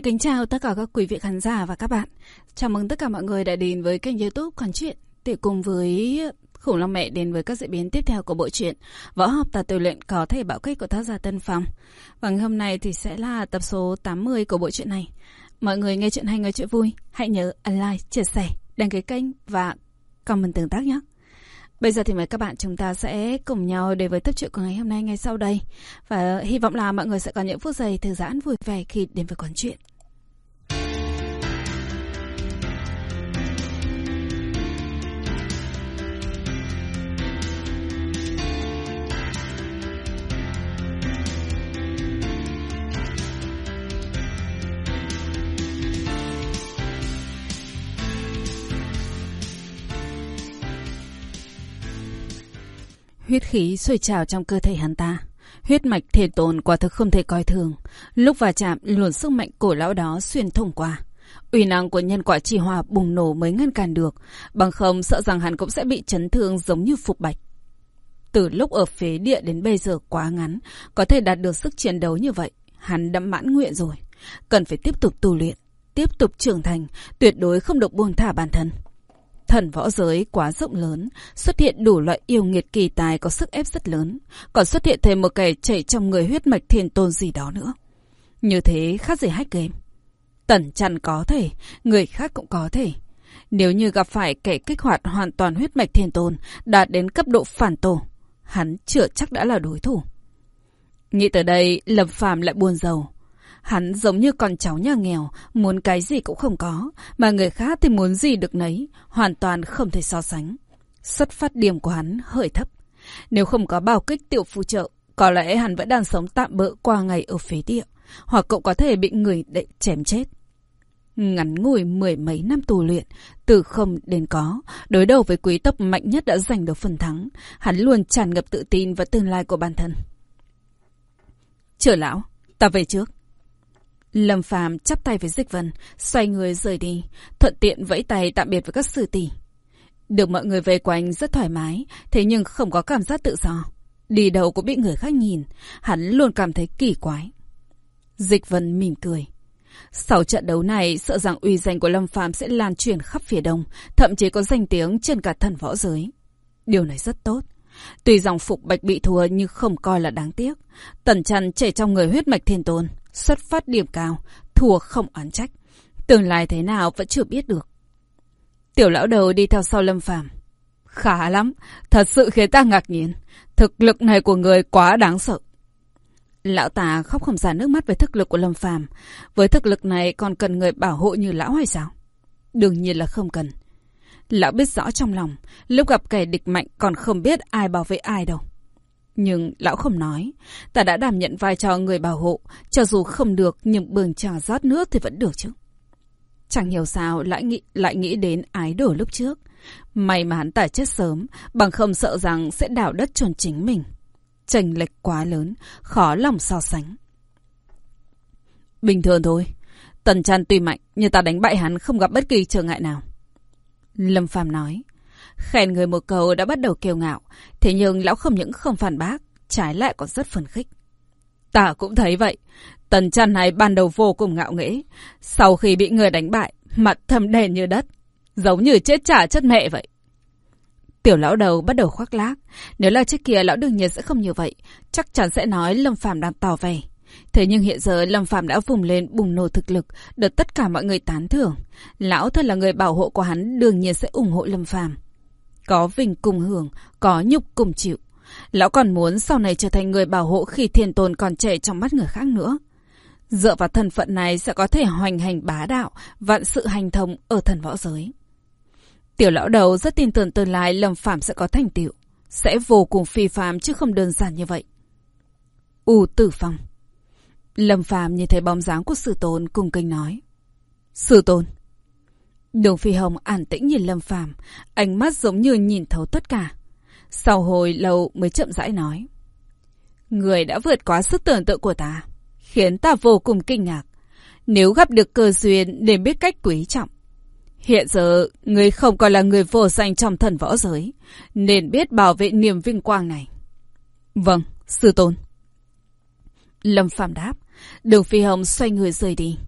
Xin kính chào tất cả các quý vị khán giả và các bạn. Chào mừng tất cả mọi người đã đến với kênh youtube Còn Chuyện để cùng với Khủng Long Mẹ đến với các diễn biến tiếp theo của bộ truyện Võ học tà tiểu luyện có thể bạo kích của tác giả Tân Phong. Và ngày hôm nay thì sẽ là tập số 80 của bộ truyện này. Mọi người nghe chuyện hay nghe chuyện vui, hãy nhớ ấn like, chia sẻ, đăng ký kênh và comment tương tác nhé. Bây giờ thì mời các bạn chúng ta sẽ cùng nhau đến với tập truyện của ngày hôm nay ngay sau đây. Và hy vọng là mọi người sẽ có những phút giây thư giãn vui vẻ khi đến với quán chuyện Huyết khí sôi trào trong cơ thể hắn ta. Huyết mạch thể tồn quả thực không thể coi thường. Lúc va chạm, luồn sức mạnh cổ lão đó xuyên thủng qua. Uy năng của nhân quả chi hòa bùng nổ mới ngăn cản được. Bằng không sợ rằng hắn cũng sẽ bị chấn thương giống như Phục Bạch. Từ lúc ở phế địa đến bây giờ quá ngắn, có thể đạt được sức chiến đấu như vậy. Hắn đã mãn nguyện rồi. Cần phải tiếp tục tu luyện, tiếp tục trưởng thành, tuyệt đối không được buông thả bản thân. Thần võ giới quá rộng lớn, xuất hiện đủ loại yêu nghiệt kỳ tài có sức ép rất lớn, còn xuất hiện thêm một kẻ chảy trong người huyết mạch thiên tôn gì đó nữa. Như thế khác gì hack game. Tần chăn có thể, người khác cũng có thể. Nếu như gặp phải kẻ kích hoạt hoàn toàn huyết mạch thiên tôn, đạt đến cấp độ phản tổ, hắn chưa chắc đã là đối thủ. Nghĩ tới đây, Lâm Phàm lại buồn rầu. Hắn giống như con cháu nhà nghèo, muốn cái gì cũng không có, mà người khác thì muốn gì được nấy, hoàn toàn không thể so sánh. Xuất phát điểm của hắn hơi thấp. Nếu không có bao kích tiểu phu trợ, có lẽ hắn vẫn đang sống tạm bỡ qua ngày ở phế địa, hoặc cậu có thể bị người đệ chém chết. Ngắn ngủi mười mấy năm tù luyện, từ không đến có, đối đầu với quý tộc mạnh nhất đã giành được phần thắng, hắn luôn tràn ngập tự tin và tương lai của bản thân. Chờ lão, ta về trước. Lâm Phàm chắp tay với Dịch Vân, xoay người rời đi, thuận tiện vẫy tay tạm biệt với các sư tỷ. Được mọi người về quanh rất thoải mái, thế nhưng không có cảm giác tự do. Đi đâu cũng bị người khác nhìn, hắn luôn cảm thấy kỳ quái. Dịch Vân mỉm cười. Sau trận đấu này, sợ rằng uy danh của Lâm Phàm sẽ lan truyền khắp phía đông, thậm chí có danh tiếng trên cả thần võ giới. Điều này rất tốt. Tuy dòng phục bạch bị thua nhưng không coi là đáng tiếc. Tần chăn chảy trong người huyết mạch thiên tôn, xuất phát điểm cao, thua không oán trách. Tương lai thế nào vẫn chưa biết được. Tiểu lão đầu đi theo sau Lâm Phàm. Khá lắm, thật sự khiến ta ngạc nhiên. Thực lực này của người quá đáng sợ. Lão tà khóc không ra nước mắt về thực lực của Lâm Phàm. Với thực lực này còn cần người bảo hộ như lão hay sao? Đương nhiên là không cần. Lão biết rõ trong lòng, lúc gặp kẻ địch mạnh còn không biết ai bảo vệ ai đâu. Nhưng lão không nói, ta đã đảm nhận vai trò người bảo hộ, cho dù không được nhưng bường trà rót nước thì vẫn được chứ. Chẳng hiểu sao lại nghĩ, lại nghĩ đến ái đổ lúc trước. May mà hắn ta chết sớm, bằng không sợ rằng sẽ đảo đất trồn chính mình. Chênh lệch quá lớn, khó lòng so sánh. Bình thường thôi. Tần trăn tuy mạnh, nhưng ta đánh bại hắn không gặp bất kỳ trở ngại nào. Lâm Phàm nói. Khen người một câu đã bắt đầu kiêu ngạo, thế nhưng lão không những không phản bác, trái lại còn rất phấn khích. Ta cũng thấy vậy. Tần chăn này ban đầu vô cùng ngạo nghễ. Sau khi bị người đánh bại, mặt thâm đen như đất. Giống như chết trả chất mẹ vậy. Tiểu lão đầu bắt đầu khoác lác. Nếu là trước kia lão đương nhiên sẽ không như vậy. Chắc chắn sẽ nói Lâm Phàm đang tỏ vẻ. Thế nhưng hiện giờ Lâm Phạm đã vùng lên bùng nổ thực lực, được tất cả mọi người tán thưởng. Lão thật là người bảo hộ của hắn đương nhiên sẽ ủng hộ Lâm Phạm. Có vinh cùng hưởng, có nhục cùng chịu. Lão còn muốn sau này trở thành người bảo hộ khi thiên tôn còn trẻ trong mắt người khác nữa. Dựa vào thân phận này sẽ có thể hoành hành bá đạo, vạn sự hành thông ở thần võ giới. Tiểu lão đầu rất tin tưởng tương lai Lâm Phạm sẽ có thành tựu, sẽ vô cùng phi phàm chứ không đơn giản như vậy. U Tử Phong Lâm phạm nhìn thấy bóng dáng của Sư Tôn cùng kinh nói. Sư Tôn. Đường Phi Hồng an tĩnh nhìn Lâm Phàm, ánh mắt giống như nhìn thấu tất cả. Sau hồi lâu mới chậm rãi nói. Người đã vượt quá sức tưởng tượng của ta, khiến ta vô cùng kinh ngạc. Nếu gặp được cơ duyên để biết cách quý trọng. Hiện giờ, người không còn là người vô danh trong thần võ giới, nên biết bảo vệ niềm vinh quang này. Vâng, sư tôn. Lâm Phàm đáp, Đường Phi Hồng xoay người rời đi.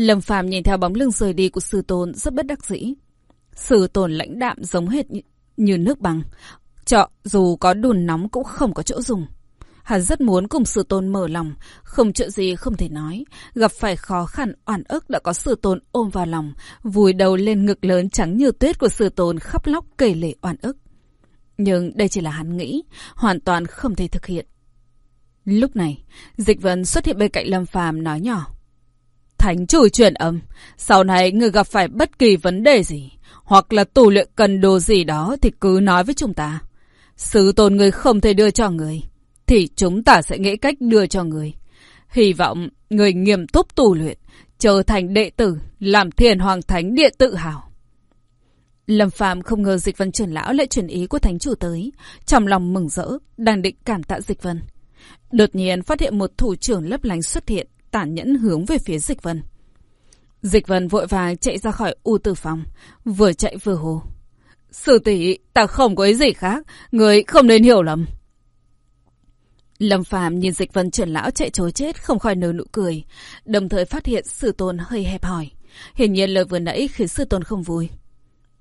Lâm Phàm nhìn theo bóng lưng rời đi của sư tôn rất bất đắc dĩ. Sư tôn lãnh đạm giống hệt như, như nước bằng. Chọ dù có đùn nóng cũng không có chỗ dùng. Hắn rất muốn cùng sư tôn mở lòng, không chuyện gì không thể nói. Gặp phải khó khăn oan ức đã có sư tôn ôm vào lòng, vùi đầu lên ngực lớn trắng như tuyết của sư tôn khóc lóc kể lể oan ức. Nhưng đây chỉ là hắn nghĩ, hoàn toàn không thể thực hiện. Lúc này, Dịch Vân xuất hiện bên cạnh Lâm Phàm nói nhỏ. Thánh chủ truyền âm, sau này người gặp phải bất kỳ vấn đề gì, hoặc là tù luyện cần đồ gì đó thì cứ nói với chúng ta. Sứ tôn người không thể đưa cho người, thì chúng ta sẽ nghĩ cách đưa cho người. Hy vọng người nghiêm túc tu luyện, trở thành đệ tử, làm thiền hoàng thánh địa tự hào. Lâm Phàm không ngờ Dịch Vân trưởng lão lại chuyển ý của thánh chủ tới, trong lòng mừng rỡ, đang định cảm tạ Dịch Vân. Đột nhiên phát hiện một thủ trưởng lấp lánh xuất hiện, tản nhẫn hướng về phía Dịch Vân. Dịch Vân vội vàng chạy ra khỏi u tử phòng, vừa chạy vừa hô. Sư tỷ, ta không có ý gì khác, người không nên hiểu lầm. Lâm Phàm nhìn Dịch Vân trưởng lão chạy trối chết không khỏi nở nụ cười, đồng thời phát hiện sư tôn hơi hẹp hỏi. Hiển nhiên lời vừa nãy khiến sư tôn không vui.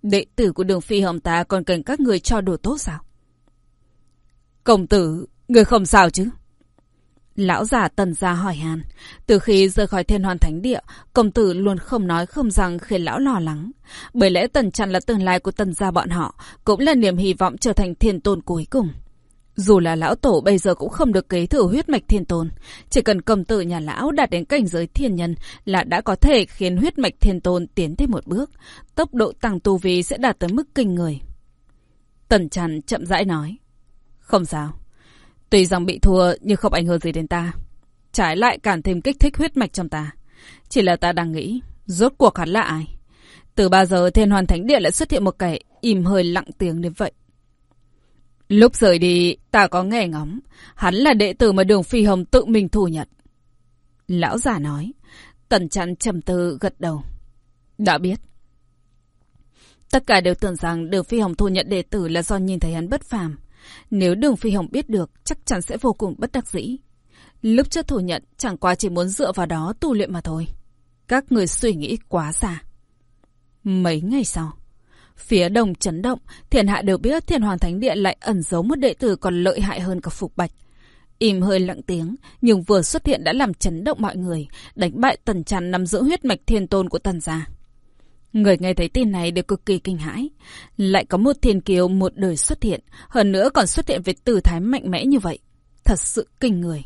Đệ tử của đường phi hồng ta còn cần các người cho đồ tốt sao? Công tử, người không sao chứ? Lão già tần gia hỏi hàn. Từ khi rời khỏi thiên hoàn thánh địa, công tử luôn không nói không rằng khiến lão lo lắng. Bởi lẽ tần chăn là tương lai của tần gia bọn họ, cũng là niềm hy vọng trở thành thiên tôn cuối cùng. Dù là lão tổ bây giờ cũng không được kế thừa huyết mạch thiên tôn. Chỉ cần công tử nhà lão đạt đến cảnh giới thiên nhân là đã có thể khiến huyết mạch thiên tôn tiến thêm một bước. Tốc độ tăng tu vi sẽ đạt tới mức kinh người. Tần chăn chậm rãi nói. Không sao. Tuy rằng bị thua nhưng không ảnh hưởng gì đến ta. Trái lại càng thêm kích thích huyết mạch trong ta. Chỉ là ta đang nghĩ, rốt cuộc hắn là ai? Từ bao giờ thiên hoàn thánh địa lại xuất hiện một kẻ im hơi lặng tiếng đến vậy? Lúc rời đi, ta có nghe ngóng. Hắn là đệ tử mà đường phi hồng tự mình thu nhận. Lão già nói. Tần chắn trầm tư gật đầu. Đã biết. Tất cả đều tưởng rằng đường phi hồng thu nhận đệ tử là do nhìn thấy hắn bất phàm. Nếu đường phi hồng biết được, chắc chắn sẽ vô cùng bất đắc dĩ. Lúc trước thủ nhận, chẳng qua chỉ muốn dựa vào đó tu luyện mà thôi. Các người suy nghĩ quá xa. Mấy ngày sau, phía đông chấn động, thiền hạ đều biết thiền hoàng thánh điện lại ẩn giấu một đệ tử còn lợi hại hơn cả phục bạch. Im hơi lặng tiếng, nhưng vừa xuất hiện đã làm chấn động mọi người, đánh bại tần tràn nằm giữ huyết mạch thiên tôn của tần gia. Người nghe thấy tin này đều cực kỳ kinh hãi. Lại có một thiên kiều một đời xuất hiện, hơn nữa còn xuất hiện với tư thái mạnh mẽ như vậy. Thật sự kinh người.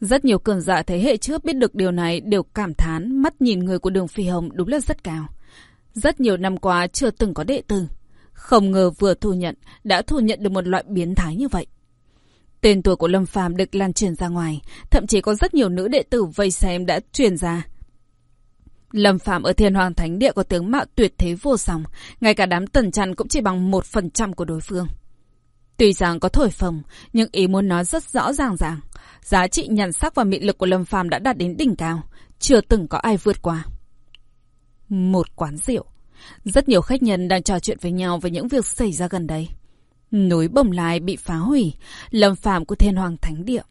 Rất nhiều cường giả thế hệ trước biết được điều này đều cảm thán mắt nhìn người của đường phi hồng đúng là rất cao. Rất nhiều năm qua chưa từng có đệ tử. Không ngờ vừa thu nhận đã thu nhận được một loại biến thái như vậy. Tên tuổi của Lâm Phàm được lan truyền ra ngoài, thậm chí có rất nhiều nữ đệ tử vây xem đã truyền ra. Lâm Phạm ở Thiên Hoàng Thánh Địa có tướng mạo tuyệt thế vô song, ngay cả đám tần chăn cũng chỉ bằng một phần trăm của đối phương. Tuy rằng có thổi phồng, nhưng ý muốn nói rất rõ ràng ràng. Giá trị nhàn sắc và mị lực của Lâm Phàm đã đạt đến đỉnh cao, chưa từng có ai vượt qua. Một quán rượu. Rất nhiều khách nhân đang trò chuyện với nhau về những việc xảy ra gần đây. Núi Bồng Lai bị phá hủy, Lâm Phàm của Thiên Hoàng Thánh Địa.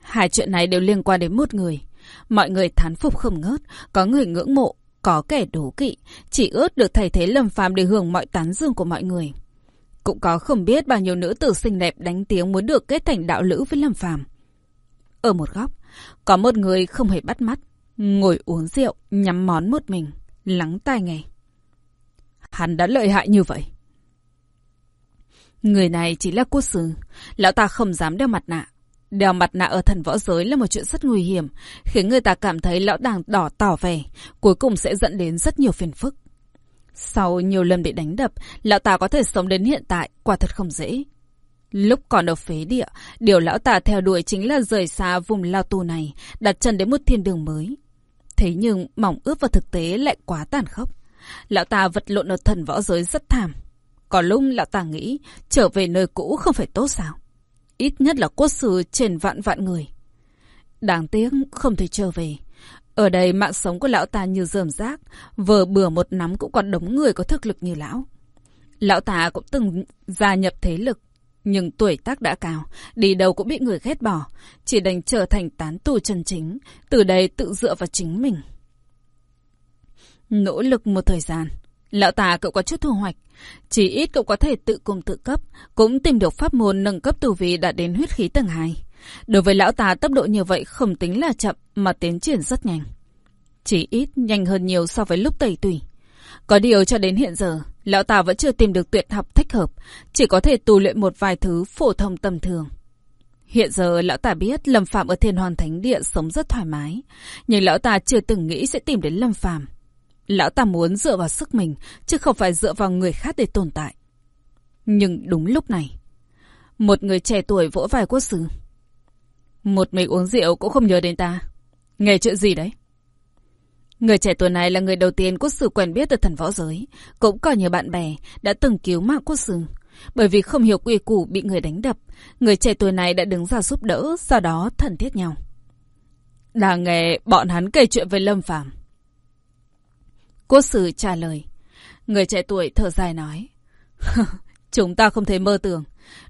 Hai chuyện này đều liên quan đến một người. Mọi người thán phục không ngớt, có người ngưỡng mộ, có kẻ đố kỵ, chỉ ước được thay thế Lâm Phàm để hưởng mọi tán dương của mọi người. Cũng có không biết bao nhiêu nữ tử xinh đẹp đánh tiếng muốn được kết thành đạo lữ với Lâm Phàm. Ở một góc, có một người không hề bắt mắt, ngồi uống rượu, nhắm món một mình, lắng tai nghe. Hắn đã lợi hại như vậy. Người này chỉ là quốc sư, lão ta không dám đeo mặt nạ, Đeo mặt nạ ở thần võ giới là một chuyện rất nguy hiểm, khiến người ta cảm thấy lão đàng đỏ tỏ vẻ, cuối cùng sẽ dẫn đến rất nhiều phiền phức. Sau nhiều lần bị đánh đập, lão ta có thể sống đến hiện tại, quả thật không dễ. Lúc còn ở phế địa, điều lão ta theo đuổi chính là rời xa vùng lao tù này, đặt chân đến một thiên đường mới. Thế nhưng mỏng ước và thực tế lại quá tàn khốc. Lão ta vật lộn ở thần võ giới rất thảm. Có lúc lão ta nghĩ trở về nơi cũ không phải tốt sao? Ít nhất là quốc sử trên vạn vạn người. Đáng tiếc không thể trở về. Ở đây mạng sống của lão ta như rơm rác, vừa bừa một nắm cũng còn đống người có thực lực như lão. Lão ta cũng từng gia nhập thế lực, nhưng tuổi tác đã cao, đi đâu cũng bị người ghét bỏ, chỉ đành trở thành tán tù chân chính, từ đây tự dựa vào chính mình. Nỗ lực một thời gian, lão tà cậu có chút thu hoạch. Chỉ ít cậu có thể tự cùng tự cấp, cũng tìm được pháp môn nâng cấp tu vi đã đến huyết khí tầng 2. Đối với lão tà tốc độ như vậy không tính là chậm mà tiến triển rất nhanh. Chỉ ít nhanh hơn nhiều so với lúc tẩy tùy. Có điều cho đến hiện giờ, lão tà vẫn chưa tìm được tuyệt học thích hợp, chỉ có thể tu luyện một vài thứ phổ thông tầm thường. Hiện giờ lão tà biết Lâm Phạm ở Thiên Hoàn Thánh Địa sống rất thoải mái, nhưng lão tà chưa từng nghĩ sẽ tìm đến Lâm Phạm. Lão ta muốn dựa vào sức mình, chứ không phải dựa vào người khác để tồn tại. Nhưng đúng lúc này, một người trẻ tuổi vỗ vai quốc sư. Một mình uống rượu cũng không nhớ đến ta. Nghe chuyện gì đấy? Người trẻ tuổi này là người đầu tiên quốc sư quen biết ở thần võ giới, cũng có nhiều bạn bè đã từng cứu mạng quốc sư. Bởi vì không hiểu quy củ bị người đánh đập, người trẻ tuổi này đã đứng ra giúp đỡ, sau đó thân thiết nhau. Là nghe bọn hắn kể chuyện về Lâm Phàm cốt sử trả lời. Người trẻ tuổi thở dài nói. Chúng ta không thể mơ tưởng.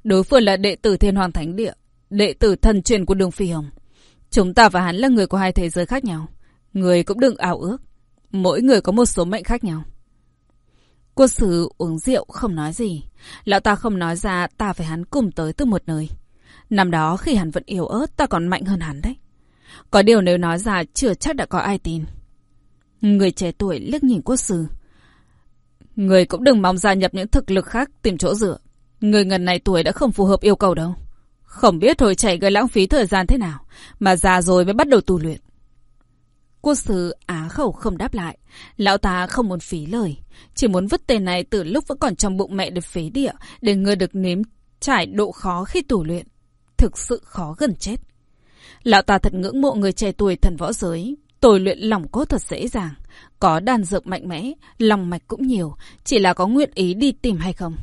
Đối phương là đệ tử Thiên Hoàng Thánh Địa. Đệ tử thần truyền của Đường Phi Hồng. Chúng ta và hắn là người của hai thế giới khác nhau. Người cũng đừng ảo ước. Mỗi người có một số mệnh khác nhau. Quốc sử uống rượu không nói gì. Lão ta không nói ra ta phải hắn cùng tới từ một nơi. Năm đó khi hắn vẫn yếu ớt, ta còn mạnh hơn hắn đấy. Có điều nếu nói ra chưa chắc đã có ai tin. Người trẻ tuổi liếc nhìn quốc sư. Người cũng đừng mong gia nhập những thực lực khác tìm chỗ dựa. Người ngần này tuổi đã không phù hợp yêu cầu đâu. Không biết hồi trẻ gây lãng phí thời gian thế nào, mà già rồi mới bắt đầu tu luyện. Quốc sư á khẩu không đáp lại. Lão ta không muốn phí lời. Chỉ muốn vứt tên này từ lúc vẫn còn trong bụng mẹ được phế địa, để người được nếm trải độ khó khi tù luyện. Thực sự khó gần chết. Lão ta thật ngưỡng mộ người trẻ tuổi thần võ giới, Tôi luyện lòng cốt thật dễ dàng. Có đàn dược mạnh mẽ, lòng mạch cũng nhiều, chỉ là có nguyện ý đi tìm hay không.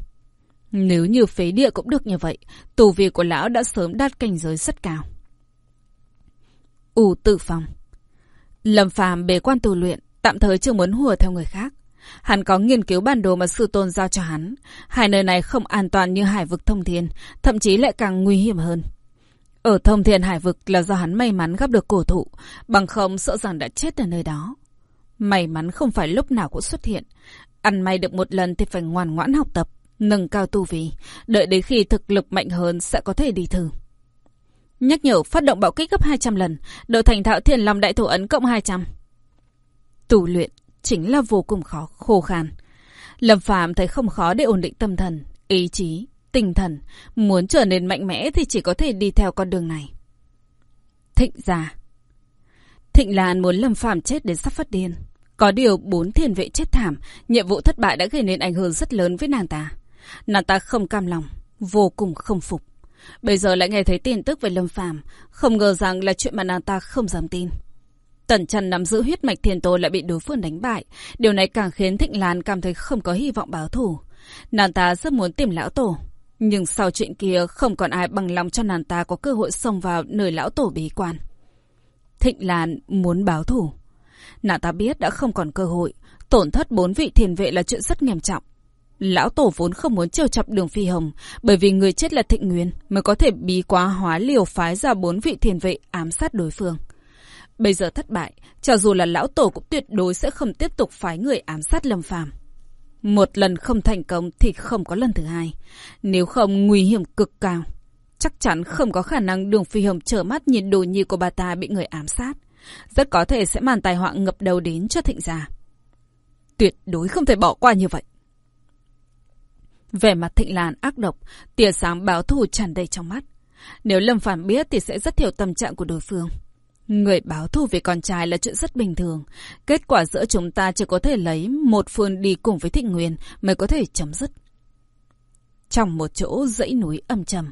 Nếu như phế địa cũng được như vậy, tù vi của lão đã sớm đạt cảnh giới rất cao. ủ tự phòng Lâm phàm bế quan tù luyện, tạm thời chưa muốn hùa theo người khác. Hắn có nghiên cứu bản đồ mà sư tôn giao cho hắn. Hai nơi này không an toàn như hải vực thông thiên, thậm chí lại càng nguy hiểm hơn. Ở thông thiên hải vực là do hắn may mắn gặp được cổ thụ, bằng không sợ rằng đã chết ở nơi đó. May mắn không phải lúc nào cũng xuất hiện. Ăn may được một lần thì phải ngoan ngoãn học tập, nâng cao tu vi. Đợi đến khi thực lực mạnh hơn sẽ có thể đi thử. Nhắc nhở phát động bạo kích gấp 200 lần, độ thành thạo thiên long đại thủ ấn cộng 200. Tu luyện chính là vô cùng khó, khô khan. Lâm Phạm thấy không khó để ổn định tâm thần, ý chí, tinh thần, muốn trở nên mạnh mẽ thì chỉ có thể đi theo con đường này. Thịnh già Thịnh Lan muốn Lâm Phàm chết đến sắp phát điên. Có điều bốn thiền vệ chết thảm, nhiệm vụ thất bại đã gây nên ảnh hưởng rất lớn với nàng ta. Nàng ta không cam lòng, vô cùng không phục. Bây giờ lại nghe thấy tin tức về Lâm Phàm, không ngờ rằng là chuyện mà nàng ta không dám tin. Tần Trần nắm giữ huyết mạch thiền tô lại bị đối phương đánh bại, điều này càng khiến Thịnh Lan cảm thấy không có hy vọng báo thù. Nàng ta rất muốn tìm lão tổ, nhưng sau chuyện kia không còn ai bằng lòng cho nàng ta có cơ hội xông vào nơi lão tổ bế quan. Thịnh Lan muốn báo thủ. Nàng ta biết đã không còn cơ hội, tổn thất bốn vị thiền vệ là chuyện rất nghiêm trọng. Lão tổ vốn không muốn trêu chọc đường phi hồng, bởi vì người chết là thịnh nguyên mới có thể bí quá hóa liều phái ra bốn vị thiền vệ ám sát đối phương. Bây giờ thất bại, cho dù là lão tổ cũng tuyệt đối sẽ không tiếp tục phái người ám sát lâm phàm. Một lần không thành công thì không có lần thứ hai. Nếu không nguy hiểm cực cao. Chắc chắn không có khả năng đường phi hồng trở mắt nhìn đồ nhi của bà ta bị người ám sát. Rất có thể sẽ màn tài họa ngập đầu đến cho thịnh gia. Tuyệt đối không thể bỏ qua như vậy. Vẻ mặt thịnh làn ác độc, tia sáng báo thù tràn đầy trong mắt. Nếu Lâm Phàm biết thì sẽ rất hiểu tâm trạng của đối phương. Người báo thù về con trai là chuyện rất bình thường. Kết quả giữa chúng ta chỉ có thể lấy một phương đi cùng với Thịnh Nguyên mới có thể chấm dứt. Trong một chỗ dãy núi âm trầm,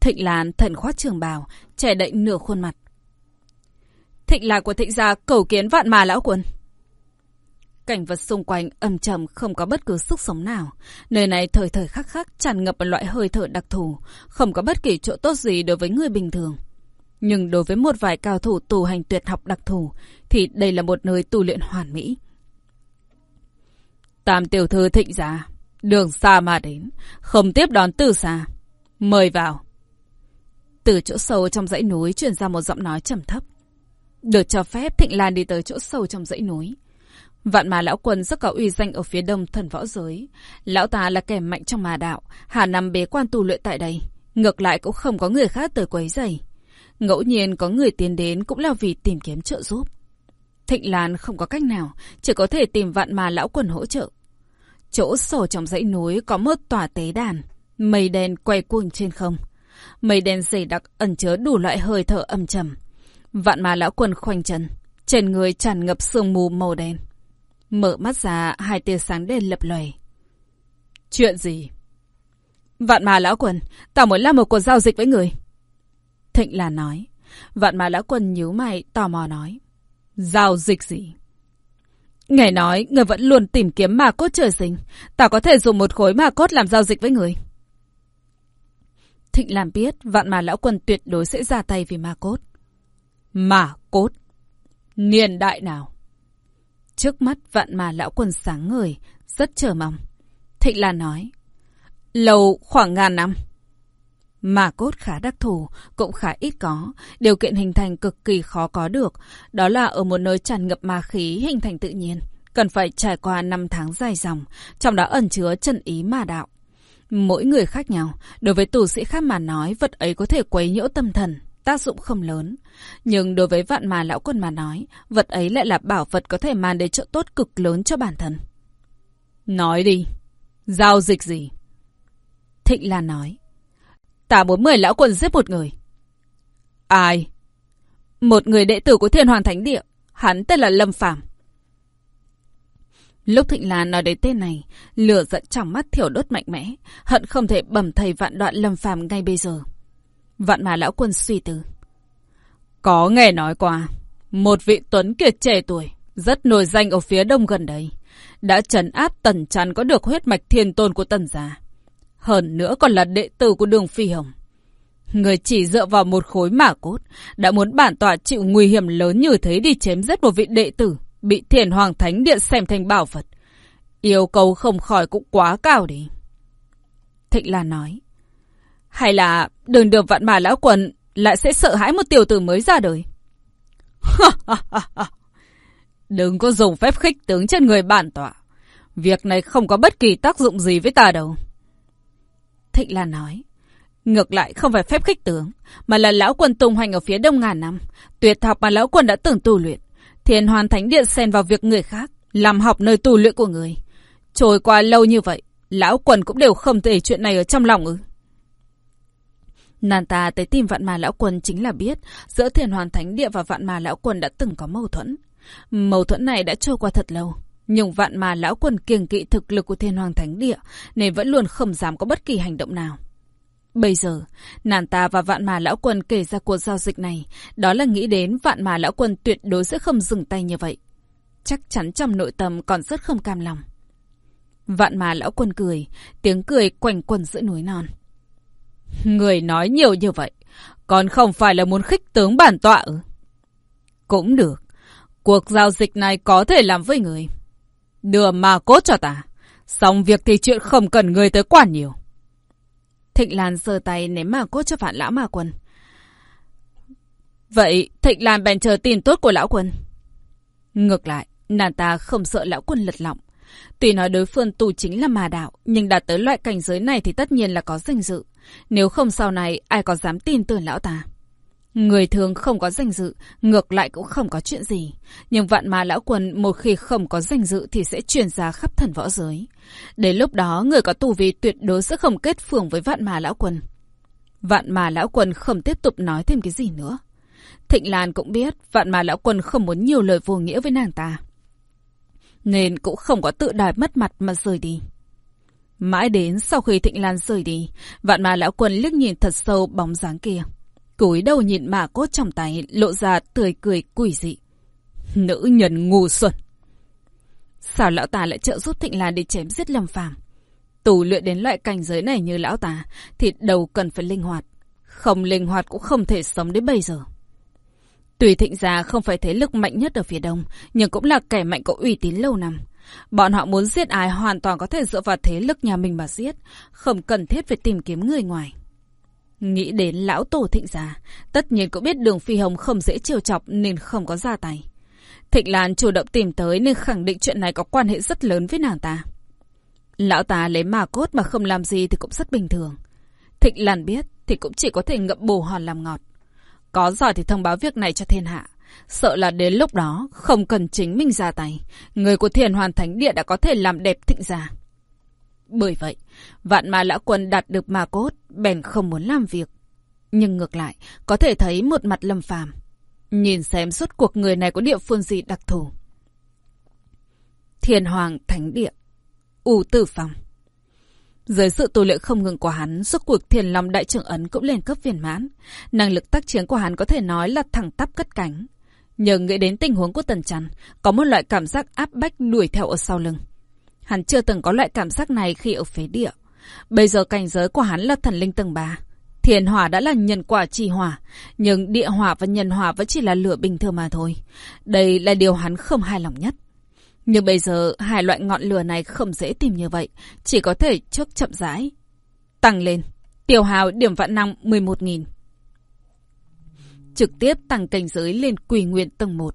Thịnh Lan thần khoát trường bào, trẻ đậy nửa khuôn mặt. Thịnh là của thịnh gia cầu kiến vạn mà lão quân. Cảnh vật xung quanh âm trầm không có bất cứ sức sống nào. Nơi này thời thời khắc khắc tràn ngập một loại hơi thở đặc thù, không có bất kỳ chỗ tốt gì đối với người bình thường. Nhưng đối với một vài cao thủ tu hành tuyệt học đặc thù, thì đây là một nơi tu luyện hoàn mỹ. Tam tiểu thư thịnh giá, đường xa mà đến, không tiếp đón từ xa. Mời vào. Từ chỗ sâu trong dãy núi truyền ra một giọng nói trầm thấp. Được cho phép Thịnh Lan đi tới chỗ sâu trong dãy núi. Vạn mà lão quân rất có uy danh ở phía đông thần võ giới. Lão ta là kẻ mạnh trong mà đạo, hà nằm bế quan tu luyện tại đây. Ngược lại cũng không có người khác tới quấy rầy. Ngẫu nhiên có người tiến đến cũng là vì tìm kiếm trợ giúp. Thịnh Lan không có cách nào, chỉ có thể tìm vạn mà lão quần hỗ trợ. Chỗ sổ trong dãy núi có một tòa tế đàn, mây đen quay cuồng trên không. Mây đen dày đặc ẩn chứa đủ loại hơi thở âm trầm. Vạn mà lão quần khoanh chân, trên người tràn ngập sương mù màu đen. Mở mắt ra, hai tia sáng đen lập lòe. Chuyện gì? Vạn mà lão quần, tao muốn làm một cuộc giao dịch với người. Thịnh là nói. Vạn mà lão Quân nhíu mày, tò mò nói. Giao dịch gì? Nghe nói, người vẫn luôn tìm kiếm ma cốt trời sinh. Ta có thể dùng một khối ma cốt làm giao dịch với người. Thịnh làm biết, vạn mà lão quân tuyệt đối sẽ ra tay vì ma cốt. Ma cốt? Niên đại nào? Trước mắt vạn mà lão quân sáng ngời, rất chờ mong. Thịnh là nói. Lâu khoảng ngàn năm. Mà cốt khá đặc thù, cũng khá ít có, điều kiện hình thành cực kỳ khó có được, đó là ở một nơi tràn ngập ma khí hình thành tự nhiên, cần phải trải qua năm tháng dài dòng, trong đó ẩn chứa chân ý ma đạo. Mỗi người khác nhau, đối với tù sĩ khác mà nói, vật ấy có thể quấy nhiễu tâm thần, tác dụng không lớn. Nhưng đối với vạn mà lão quân mà nói, vật ấy lại là bảo vật có thể mang đến chỗ tốt cực lớn cho bản thân. Nói đi, giao dịch gì? Thịnh là nói. Ta muốn mời lão quân giết một người. Ai? Một người đệ tử của thiên hoàng thánh địa. Hắn tên là Lâm Phàm Lúc Thịnh Lan nói đến tên này, lửa giận trong mắt thiểu đốt mạnh mẽ, hận không thể bầm thầy vạn đoạn Lâm Phàm ngay bây giờ. Vạn mà lão quân suy tư. Có nghe nói qua, một vị tuấn kiệt trẻ tuổi, rất nổi danh ở phía đông gần đây, đã trấn áp tần chắn có được huyết mạch thiên tôn của tần gia. Hơn nữa còn là đệ tử của đường phi hồng. Người chỉ dựa vào một khối mả cốt, đã muốn bản tọa chịu nguy hiểm lớn như thế đi chém giết một vị đệ tử, bị thiền hoàng thánh điện xem thành bảo vật. Yêu cầu không khỏi cũng quá cao đi. Thịnh Lan nói. Hay là đừng được vạn mà lão quần lại sẽ sợ hãi một tiểu tử mới ra đời. đừng có dùng phép khích tướng trên người bản tọa. Việc này không có bất kỳ tác dụng gì với ta đâu. Thịnh Lan nói. Ngược lại không phải phép khích tướng, mà là lão quân tung hoành ở phía đông ngàn năm. Tuyệt học mà lão quân đã từng tu luyện. Thiền hoàn thánh điện xen vào việc người khác, làm học nơi tu luyện của người. Trôi qua lâu như vậy, lão quân cũng đều không thể chuyện này ở trong lòng ư. Nàng ta tới tìm vạn mà lão quân chính là biết giữa thiền hoàn thánh địa và vạn mà lão quân đã từng có mâu thuẫn. Mâu thuẫn này đã trôi qua thật lâu. Nhưng vạn mà lão quân kiêng kỵ thực lực của thiên hoàng thánh địa nên vẫn luôn không dám có bất kỳ hành động nào. Bây giờ, nàng ta và vạn mà lão quân kể ra cuộc giao dịch này, đó là nghĩ đến vạn mà lão quân tuyệt đối sẽ không dừng tay như vậy. Chắc chắn trong nội tâm còn rất không cam lòng. Vạn mà lão quân cười, tiếng cười quanh quần giữa núi non. Người nói nhiều như vậy, còn không phải là muốn khích tướng bản tọa ư? Cũng được, cuộc giao dịch này có thể làm với người. Đưa ma cốt cho ta. Xong việc thì chuyện không cần người tới quản nhiều. Thịnh Lan giơ tay ném ma cốt cho vạn lão ma quân. Vậy Thịnh Lan bèn chờ tin tốt của lão quân. Ngược lại, nàng ta không sợ lão quân lật lọng. Tuy nói đối phương tù chính là ma đạo, nhưng đạt tới loại cảnh giới này thì tất nhiên là có danh dự. Nếu không sau này, ai có dám tin tưởng lão ta? Người thường không có danh dự, ngược lại cũng không có chuyện gì. Nhưng vạn mà lão quân một khi không có danh dự thì sẽ truyền ra khắp thần võ giới. Đến lúc đó, người có tù vi tuyệt đối sẽ không kết phường với vạn mà lão quân. Vạn mà lão quân không tiếp tục nói thêm cái gì nữa. Thịnh Lan cũng biết vạn mà lão quân không muốn nhiều lời vô nghĩa với nàng ta. Nên cũng không có tự đòi mất mặt mà rời đi. Mãi đến sau khi Thịnh Lan rời đi, vạn mà lão quân liếc nhìn thật sâu bóng dáng kia cúi đầu nhìn mà cốt trong tay, lộ ra tươi cười quỷ dị. Nữ nhân ngu xuẩn. Sao lão ta lại trợ giúp Thịnh Lan để chém giết Lâm Phàm? Tù luyện đến loại cảnh giới này như lão ta, thì đầu cần phải linh hoạt. Không linh hoạt cũng không thể sống đến bây giờ. Tùy Thịnh gia không phải thế lực mạnh nhất ở phía đông, nhưng cũng là kẻ mạnh có uy tín lâu năm. Bọn họ muốn giết ai hoàn toàn có thể dựa vào thế lực nhà mình mà giết, không cần thiết phải tìm kiếm người ngoài. Nghĩ đến lão tổ thịnh gia, tất nhiên cũng biết đường phi hồng không dễ chiều chọc nên không có ra tay. Thịnh Lan chủ động tìm tới nên khẳng định chuyện này có quan hệ rất lớn với nàng ta. Lão ta lấy mà cốt mà không làm gì thì cũng rất bình thường. Thịnh Lan biết thì cũng chỉ có thể ngậm bù hòn làm ngọt. Có giỏi thì thông báo việc này cho thiên hạ. Sợ là đến lúc đó không cần chính mình ra tay. Người của thiền hoàn thánh địa đã có thể làm đẹp thịnh gia. Bởi vậy, vạn ma lão quân đạt được ma cốt, bèn không muốn làm việc. Nhưng ngược lại, có thể thấy một mặt lâm phàm. Nhìn xem suốt cuộc người này có địa phương gì đặc thù. Thiên Hoàng Thánh Địa U Tử phòng Dưới sự tu luyện không ngừng của hắn, suốt cuộc thiền long đại trưởng ấn cũng lên cấp viên mãn. Năng lực tác chiến của hắn có thể nói là thẳng tắp cất cánh. Nhờ nghĩ đến tình huống của Tần Trần, có một loại cảm giác áp bách đuổi theo ở sau lưng. Hắn chưa từng có loại cảm giác này khi ở phế địa. Bây giờ cảnh giới của hắn là thần linh tầng 3. Thiền hỏa đã là nhân quả trì hỏa, nhưng địa hỏa và nhân hỏa vẫn chỉ là lửa bình thường mà thôi. Đây là điều hắn không hài lòng nhất. Nhưng bây giờ hai loại ngọn lửa này không dễ tìm như vậy, chỉ có thể trước chậm rãi. Tăng lên, tiểu hào điểm vạn năng 11.000. Trực tiếp tăng cảnh giới lên quỳ nguyện tầng 1.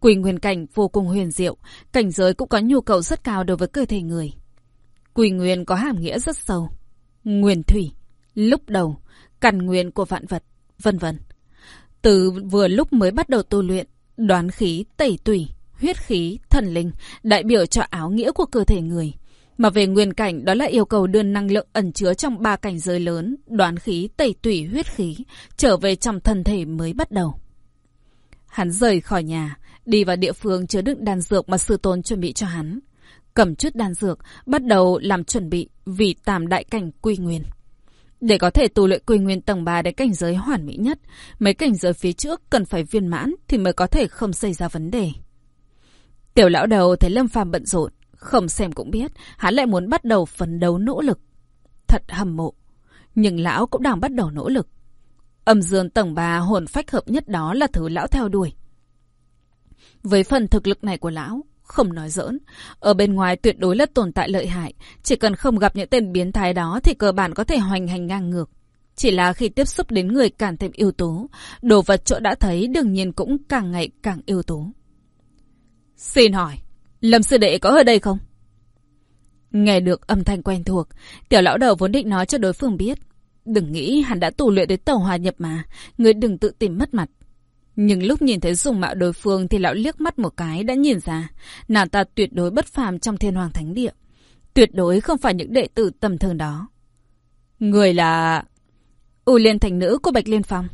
Quỳ nguyên cảnh vô cùng huyền diệu, cảnh giới cũng có nhu cầu rất cao đối với cơ thể người. Quỳ nguyên có hàm nghĩa rất sâu. Nguyên thủy, lúc đầu, cằn nguyên của vạn vật, vân vân. Từ vừa lúc mới bắt đầu tu luyện, đoán khí, tẩy tủy, huyết khí, thần linh, đại biểu cho áo nghĩa của cơ thể người. Mà về nguyên cảnh đó là yêu cầu đưa năng lượng ẩn chứa trong ba cảnh giới lớn, đoán khí, tẩy tủy, huyết khí, trở về trong thân thể mới bắt đầu. Hắn rời khỏi nhà, đi vào địa phương chứa đựng đan dược mà sư tôn chuẩn bị cho hắn. Cầm chút đan dược, bắt đầu làm chuẩn bị vì tam đại cảnh quy nguyên. Để có thể tu luyện quy nguyên tầng 3 đến cảnh giới hoàn mỹ nhất, mấy cảnh giới phía trước cần phải viên mãn thì mới có thể không xảy ra vấn đề. Tiểu lão đầu thấy Lâm Phàm bận rộn, không xem cũng biết, hắn lại muốn bắt đầu phấn đấu nỗ lực. Thật hâm mộ. Nhưng lão cũng đang bắt đầu nỗ lực. Âm dương tầng 3 hồn phách hợp nhất đó là thứ lão theo đuổi. Với phần thực lực này của lão, không nói giỡn, ở bên ngoài tuyệt đối là tồn tại lợi hại, chỉ cần không gặp những tên biến thái đó thì cơ bản có thể hoành hành ngang ngược. Chỉ là khi tiếp xúc đến người càng thêm yếu tố, đồ vật chỗ đã thấy đương nhiên cũng càng ngày càng yếu tố. Xin hỏi, Lâm Sư Đệ có ở đây không? Nghe được âm thanh quen thuộc, tiểu lão đầu vốn định nói cho đối phương biết. Đừng nghĩ hắn đã tù luyện đến tàu hòa nhập mà, người đừng tự tìm mất mặt. Nhưng lúc nhìn thấy dùng mạo đối phương thì lão liếc mắt một cái đã nhìn ra, nàng ta tuyệt đối bất phàm trong thiên hoàng thánh địa. Tuyệt đối không phải những đệ tử tầm thường đó. Người là... U Liên thành nữ của Bạch Liên Phong.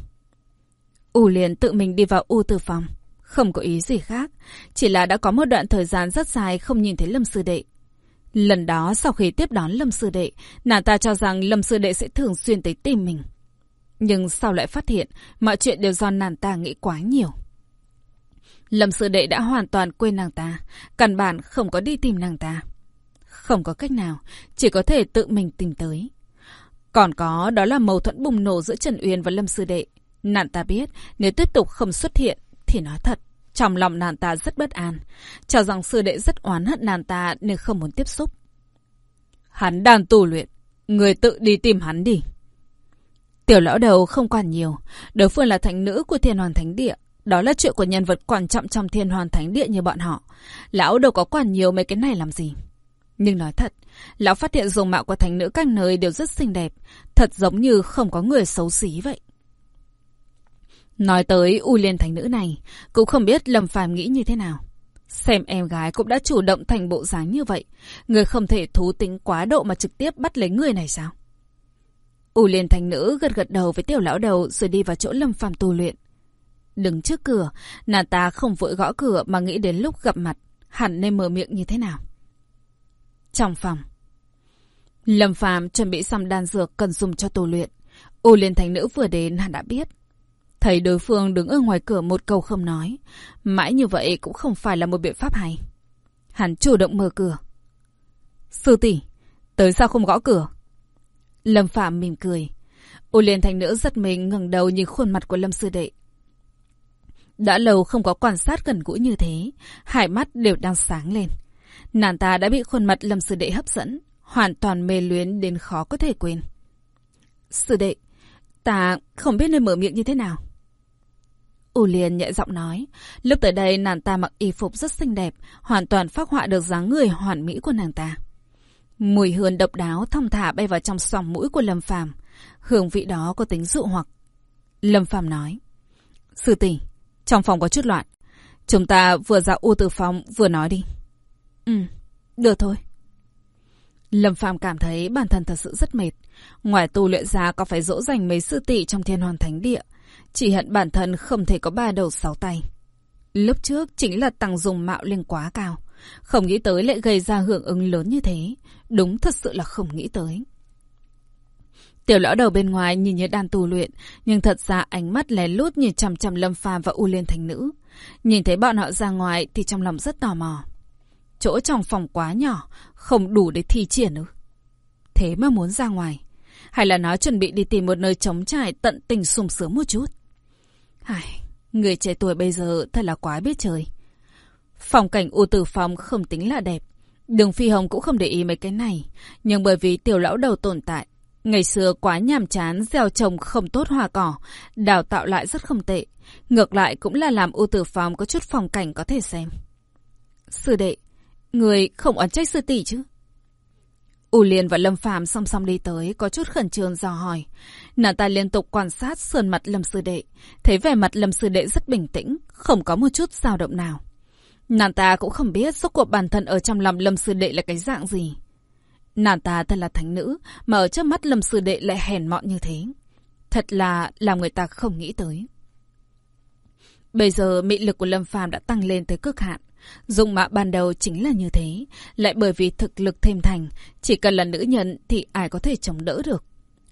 U Liên tự mình đi vào U Tử phòng, Không có ý gì khác, chỉ là đã có một đoạn thời gian rất dài không nhìn thấy Lâm Sư Đệ. Lần đó sau khi tiếp đón Lâm Sư Đệ, nàng ta cho rằng Lâm Sư Đệ sẽ thường xuyên tới tìm mình. Nhưng sau lại phát hiện, mọi chuyện đều do nàng ta nghĩ quá nhiều. Lâm Sư Đệ đã hoàn toàn quên nàng ta, căn bản không có đi tìm nàng ta. Không có cách nào, chỉ có thể tự mình tìm tới. Còn có đó là mâu thuẫn bùng nổ giữa Trần Uyên và Lâm Sư Đệ. Nàng ta biết nếu tiếp tục không xuất hiện thì nói thật, trong lòng nàng ta rất bất an, cho rằng sư đệ rất oán hận nàng ta nên không muốn tiếp xúc. Hắn đang tu luyện, người tự đi tìm hắn đi. Tiểu lão đầu không quản nhiều, đối phương là thánh nữ của thiên hoàn thánh địa. Đó là chuyện của nhân vật quan trọng trong thiên hoàn thánh địa như bọn họ. Lão đâu có quản nhiều mấy cái này làm gì. Nhưng nói thật, lão phát hiện dùng mạo của thánh nữ các nơi đều rất xinh đẹp, thật giống như không có người xấu xí vậy. Nói tới U Liên Thánh Nữ này, cũng không biết Lâm Phàm nghĩ như thế nào. Xem em gái cũng đã chủ động thành bộ dáng như vậy, người không thể thú tính quá độ mà trực tiếp bắt lấy người này sao? U Liên Thánh Nữ gật gật đầu với tiểu lão đầu rồi đi vào chỗ Lâm Phàm tu luyện. Đứng trước cửa, nàng ta không vội gõ cửa mà nghĩ đến lúc gặp mặt, hẳn nên mở miệng như thế nào. Trong phòng, Lâm Phàm chuẩn bị xong đan dược cần dùng cho tu luyện. U Liên Thánh Nữ vừa đến hắn đã biết. Thấy đối phương đứng ở ngoài cửa một câu không nói. Mãi như vậy cũng không phải là một biện pháp hay. Hắn chủ động mở cửa. Sư tỷ, tới sao không gõ cửa? Lâm Phạm mỉm cười. Ô liền thành nữ giật mình ngẩng đầu nhìn khuôn mặt của Lâm Sư Đệ. Đã lâu không có quan sát gần gũi như thế, hai mắt đều đang sáng lên. Nàng ta đã bị khuôn mặt Lâm Sư Đệ hấp dẫn, hoàn toàn mê luyến đến khó có thể quên. Sư Đệ, ta không biết nên mở miệng như thế nào. U Liên nhẹ giọng nói. Lúc tới đây nàng ta mặc y phục rất xinh đẹp, hoàn toàn phác họa được dáng người hoàn mỹ của nàng ta. Mùi hương độc đáo thong thả bay vào trong sòng mũi của Lâm Phàm. Hương vị đó có tính dụ hoặc. Lâm Phàm nói. Sư tỷ, trong phòng có chút loạn. Chúng ta vừa ra u từ phòng vừa nói đi. Ừ, được thôi. Lâm Phàm cảm thấy bản thân thật sự rất mệt. Ngoài tu luyện ra có phải dỗ dành mấy sư tỷ trong thiên hoàn thánh địa. Chỉ hận bản thân không thể có ba đầu sáu tay. Lúc trước chính là tăng dùng mạo lên quá cao. Không nghĩ tới lại gây ra hưởng ứng lớn như thế. Đúng thật sự là không nghĩ tới. Tiểu lão đầu bên ngoài nhìn như đang tu luyện, nhưng thật ra ánh mắt lén lút nhìn chằm chằm Lâm Phàm và U Liên Thành Nữ. Nhìn thấy bọn họ ra ngoài thì trong lòng rất tò mò. Chỗ trong phòng quá nhỏ, không đủ để thi triển nữa. Thế mà muốn ra ngoài. Hay là nó chuẩn bị đi tìm một nơi trống trải tận tình sung sướng một chút. Ai, người trẻ tuổi bây giờ thật là quá biết trời. Phòng cảnh u tử phòng không tính là đẹp. Đường Phi Hồng cũng không để ý mấy cái này. Nhưng bởi vì tiểu lão đầu tồn tại, Ngày xưa quá nhàm chán, gieo trồng không tốt hoa cỏ, đào tạo lại rất không tệ. Ngược lại cũng là làm ưu tử phòng có chút phòng cảnh có thể xem. Sư đệ, người không oán trách sư tỷ chứ? U Liên và Lâm Phàm song song đi tới, có chút khẩn trương dò hỏi. Nàng ta liên tục quan sát sườn mặt Lâm Sư Đệ, thấy vẻ mặt Lâm Sư Đệ rất bình tĩnh, không có một chút dao động nào. Nàng ta cũng không biết số cuộc bản thân ở trong lòng Lâm Sư Đệ là cái dạng gì. Nàng ta thật là thánh nữ, mà ở trước mắt Lâm Sư Đệ lại hèn mọn như thế. Thật là làm người ta không nghĩ tới. Bây giờ mị lực của Lâm Phàm đã tăng lên tới cực hạn. Dung mạo ban đầu chính là như thế, lại bởi vì thực lực thêm thành, chỉ cần là nữ nhân thì ai có thể chống đỡ được.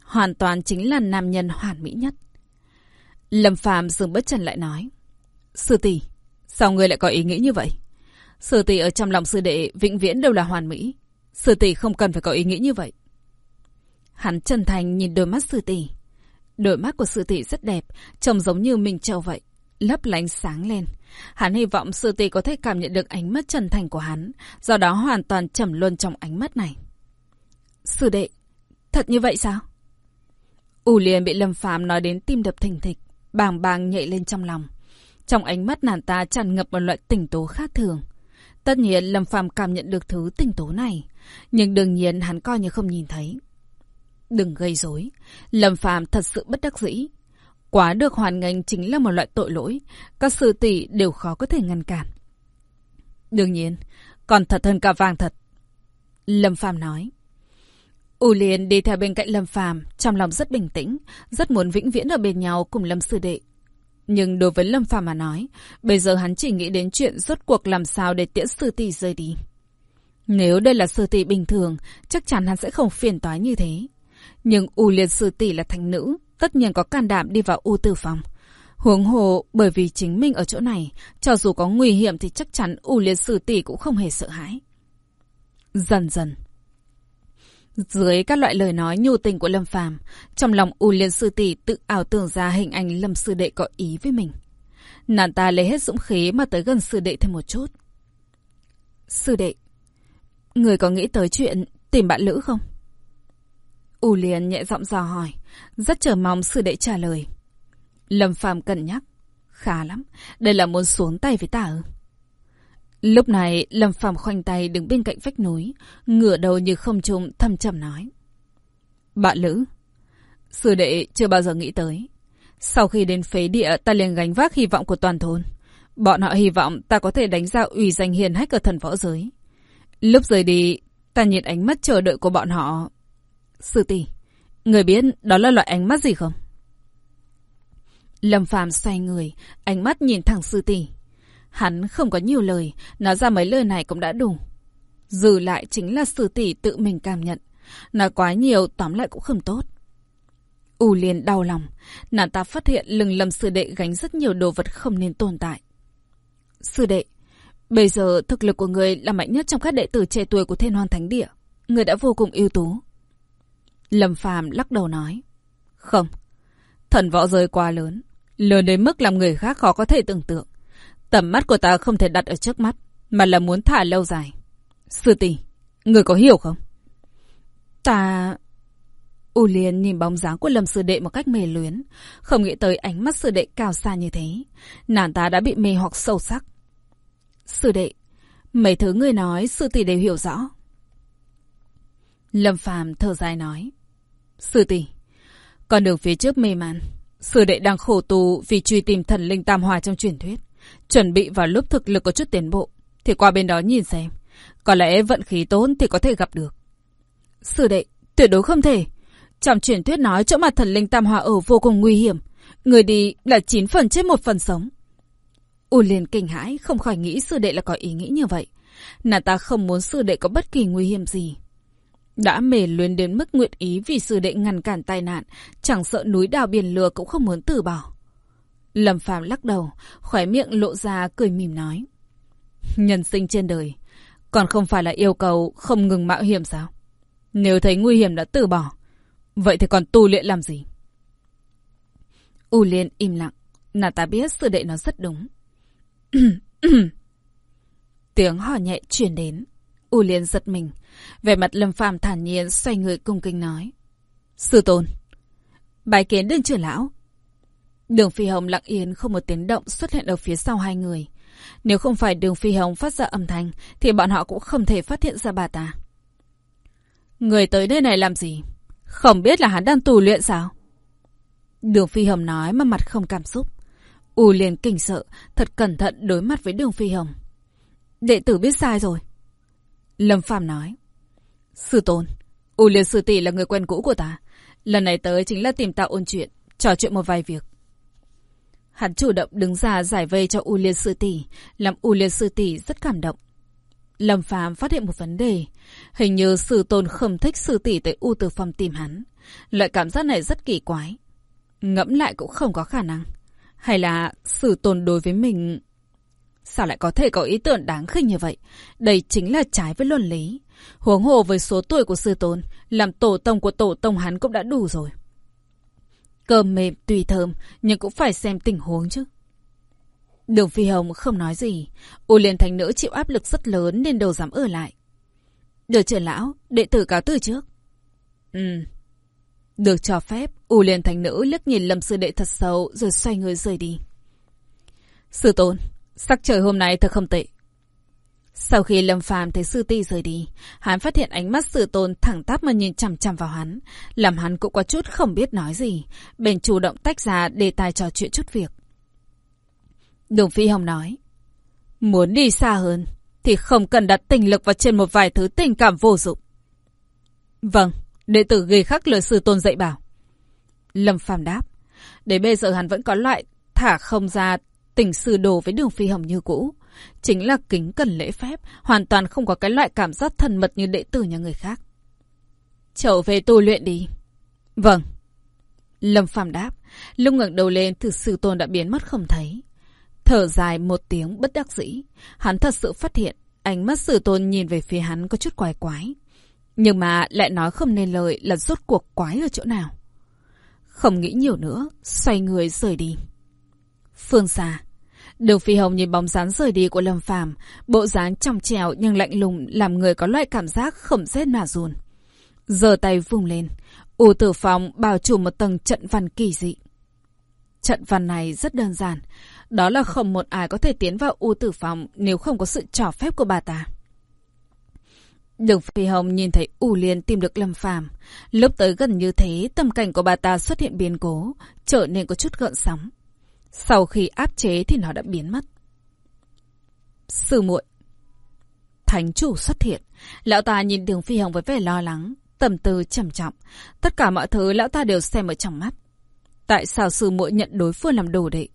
Hoàn toàn chính là nam nhân hoàn mỹ nhất. Lâm Phàm dừng bất chân lại nói. Sư tỷ, sao người lại có ý nghĩ như vậy? Sư tỷ ở trong lòng sư đệ vĩnh viễn đều là hoàn mỹ. Sư tỷ không cần phải có ý nghĩ như vậy. Hắn chân thành nhìn đôi mắt sư tỷ. Đôi mắt của sư tỷ rất đẹp, trông giống như mình trâu vậy, lấp lánh sáng lên. Hắn hy vọng sư tỷ có thể cảm nhận được ánh mắt chân thành của hắn, do đó hoàn toàn trầm luân trong ánh mắt này. Sư đệ, thật như vậy sao? U liền bị Lâm Phàm nói đến tim đập thình thịch, bàng bàng nhảy lên trong lòng. Trong ánh mắt nàng ta tràn ngập một loại tình tố khác thường. Tất nhiên Lâm Phàm cảm nhận được thứ tình tố này, nhưng đương nhiên hắn coi như không nhìn thấy. Đừng gây rối, Lâm Phàm thật sự bất đắc dĩ. Quá được hoàn ngành chính là một loại tội lỗi, các sư tỷ đều khó có thể ngăn cản. Đương nhiên, còn thật hơn cả vàng thật. Lâm Phàm nói. U Liên đi theo bên cạnh Lâm Phàm, trong lòng rất bình tĩnh, rất muốn vĩnh viễn ở bên nhau cùng Lâm sư đệ. Nhưng đối với Lâm Phàm mà nói, bây giờ hắn chỉ nghĩ đến chuyện rốt cuộc làm sao để tiễn sư tỷ rơi đi. Nếu đây là sư tỷ bình thường, chắc chắn hắn sẽ không phiền toái như thế. Nhưng U Liên sư tỷ là thành nữ, tất nhiên có can đảm đi vào U Tử phòng. Huống hồ, bởi vì chính mình ở chỗ này, cho dù có nguy hiểm thì chắc chắn U Liên sư tỷ cũng không hề sợ hãi. Dần dần. Dưới các loại lời nói nhu tình của Lâm Phàm, trong lòng U Liên sư tỷ tự ảo tưởng ra hình ảnh Lâm sư đệ có ý với mình. Nàng ta lấy hết dũng khí mà tới gần sư đệ thêm một chút. Sư đệ, người có nghĩ tới chuyện tìm bạn lữ không? U Liên nhẹ giọng dò hỏi, rất chờ mong sư đệ trả lời. Lâm Phàm cân nhắc, khá lắm, đây là muốn xuống tay với ta ư? Lúc này, Lâm Phàm khoanh tay đứng bên cạnh vách núi, ngửa đầu như không trung thâm trầm nói. Bạn Lữ, sư đệ chưa bao giờ nghĩ tới. Sau khi đến phế địa, ta liền gánh vác hy vọng của toàn thôn. Bọn họ hy vọng ta có thể đánh ra ủy danh hiền hách ở thần võ giới. Lúc rời đi, ta nhìn ánh mắt chờ đợi của bọn họ. Sư tỷ, người biết đó là loại ánh mắt gì không? Lâm Phàm xoay người, ánh mắt nhìn thẳng sư tỷ. Hắn không có nhiều lời, nói ra mấy lời này cũng đã đủ. dừ lại chính là sư tỷ tự mình cảm nhận. Nói quá nhiều tóm lại cũng không tốt. U liền đau lòng, nàng ta phát hiện lừng lầm sư đệ gánh rất nhiều đồ vật không nên tồn tại. Sư đệ, bây giờ thực lực của người là mạnh nhất trong các đệ tử trẻ tuổi của Thiên Hoàng Thánh Địa. Người đã vô cùng ưu tú. Lâm Phàm lắc đầu nói. Không, thần võ rơi quá lớn, lớn đến mức làm người khác khó có thể tưởng tượng. Tầm mắt của ta không thể đặt ở trước mắt, mà là muốn thả lâu dài. Sư tỷ, người có hiểu không? Ta... U Liên nhìn bóng dáng của Lâm Sư Đệ một cách mê luyến, không nghĩ tới ánh mắt Sư Đệ cao xa như thế. Nàng ta đã bị mê hoặc sâu sắc. Sư Đệ, mấy thứ người nói Sư Tỷ đều hiểu rõ. Lâm Phàm thở dài nói. Sư Tỷ, con đường phía trước mê man. Sư Đệ đang khổ tù vì truy tìm thần linh tam hòa trong truyền thuyết. Chuẩn bị vào lúc thực lực có chút tiến bộ, thì qua bên đó nhìn xem. Có lẽ vận khí tốt thì có thể gặp được. Sư Đệ, tuyệt đối không thể. Trong truyền thuyết nói chỗ mà thần linh tam hòa ở vô cùng nguy hiểm. Người đi là 9 phần chết một phần sống. U liền kinh hãi, không khỏi nghĩ sư đệ là có ý nghĩ như vậy. Nàng ta không muốn sư đệ có bất kỳ nguy hiểm gì. Đã mề luyến đến mức nguyện ý vì sư đệ ngăn cản tai nạn, chẳng sợ núi đào biển lừa cũng không muốn từ bỏ. Lâm Phàm lắc đầu, khỏe miệng lộ ra cười mỉm nói. Nhân sinh trên đời, còn không phải là yêu cầu không ngừng mạo hiểm sao? Nếu thấy nguy hiểm đã từ bỏ, Vậy thì còn tu luyện làm gì? U Liên im lặng. Nàng ta biết sự đệ nó rất đúng. Tiếng hò nhẹ truyền đến. U Liên giật mình. Về mặt lâm phàm thản nhiên xoay người cung kính nói. Sư tôn. Bài kiến đương trưởng lão. Đường Phi Hồng lặng yên không một tiếng động xuất hiện ở phía sau hai người. Nếu không phải đường Phi Hồng phát ra âm thanh thì bọn họ cũng không thể phát hiện ra bà ta. Người tới nơi này làm gì? Không biết là hắn đang tù luyện sao? Đường Phi Hồng nói mà mặt không cảm xúc. U liền kinh sợ, thật cẩn thận đối mặt với đường Phi Hồng. Đệ tử biết sai rồi. Lâm Phàm nói. Sư tôn, U liền sư tỷ là người quen cũ của ta. Lần này tới chính là tìm tạo ôn chuyện, trò chuyện một vài việc. Hắn chủ động đứng ra giải vây cho U Liên Sư Tỷ, làm U Liên Sư Tỷ rất cảm động. Lâm Phàm phát hiện một vấn đề. Hình như sư tôn không thích sư tỷ tới U Tử Phong tìm hắn. Loại cảm giác này rất kỳ quái. Ngẫm lại cũng không có khả năng. Hay là sư tôn đối với mình... Sao lại có thể có ý tưởng đáng khinh như vậy? Đây chính là trái với luân lý. Huống hồ với số tuổi của sư tôn, làm tổ tông của tổ tông hắn cũng đã đủ rồi. Cơm mềm tùy thơm, nhưng cũng phải xem tình huống chứ. Đường Phi Hồng không nói gì. U Liên Thành Nữ chịu áp lực rất lớn nên đầu dám ở lại. Được trưởng lão, đệ tử cáo từ trước. Ừ. Được cho phép, U Liên Thành Nữ liếc nhìn Lâm Sư Đệ thật sâu rồi xoay người rời đi. Sư Tôn, sắc trời hôm nay thật không tệ. Sau khi Lâm Phàm thấy sư ti rời đi, hắn phát hiện ánh mắt sư tôn thẳng tắp mà nhìn chằm chằm vào hắn, làm hắn cũng có chút không biết nói gì, bèn chủ động tách ra đề tài trò chuyện chút việc. Đường Phi Hồng nói. Muốn đi xa hơn, thì không cần đặt tình lực vào trên một vài thứ tình cảm vô dụng. Vâng, đệ tử ghi khắc lời sư tôn dạy bảo. Lâm Phàm đáp. Đến bây giờ hắn vẫn có loại thả không ra tình sư đồ với đường Phi Hồng như cũ. Chính là kính cần lễ phép, hoàn toàn không có cái loại cảm giác thân mật như đệ tử nhà người khác. Trở về tu luyện đi. Vâng. Lâm Phàm đáp. Lúc ngẩng đầu lên thì sư tôn đã biến mất không thấy. Thở dài một tiếng bất đắc dĩ. Hắn thật sự phát hiện, ánh mắt sử tôn nhìn về phía hắn có chút quái quái. Nhưng mà lại nói không nên lời là rốt cuộc quái ở chỗ nào. Không nghĩ nhiều nữa, xoay người rời đi. Phương xa. Đường Phi Hồng nhìn bóng dáng rời đi của Lâm Phàm, bộ dáng trong trèo nhưng lạnh lùng làm người có loại cảm giác không rét mà run. Giờ tay vùng lên, U Tử Phong bao trùm một tầng trận văn kỳ dị. Trận văn này rất đơn giản, đó là không một ai có thể tiến vào u tử phòng nếu không có sự trò phép của bà ta. Đường Phi Hồng nhìn thấy U Liên tìm được Lâm Phàm, lúc tới gần như thế, tâm cảnh của bà ta xuất hiện biến cố, trở nên có chút gợn sóng. Sau khi áp chế thì nó đã biến mất. Sư muội, Thánh chủ xuất hiện, lão ta nhìn Đường Phi Hồng với vẻ lo lắng, tầm tư trầm trọng, tất cả mọi thứ lão ta đều xem ở trong mắt. Tại sao sư muội nhận đối phương làm đồ đệ?